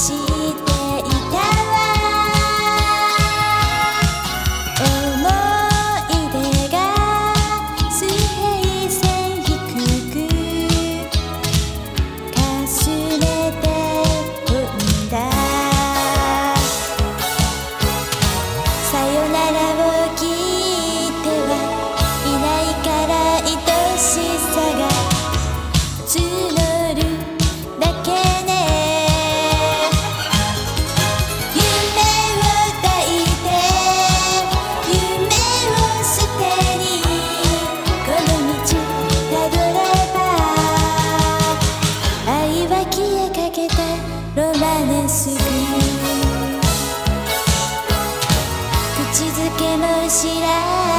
see ロマネスビ口づけも知らない